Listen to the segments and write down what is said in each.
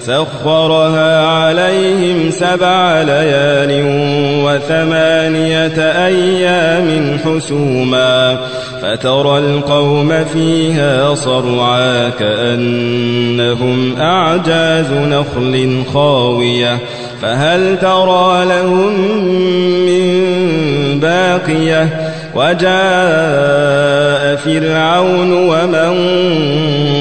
سخرها عليهم سبع ليال وثمانية أيام حسوما فترى القوم فيها صرعا كأنهم أعجاز نخل خاوية فهل ترى لهم من باقية وجاء فرعون ومن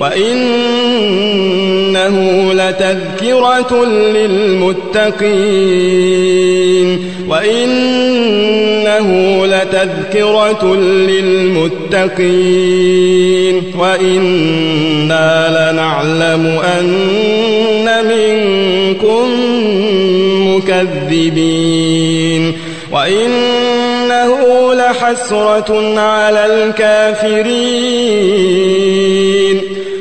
وإنه لتذكرة للمتقين وإنه لتذكرة للمتقين وإنا لنعلم أن منكم مكذبين وإنه لحسرة على الكافرين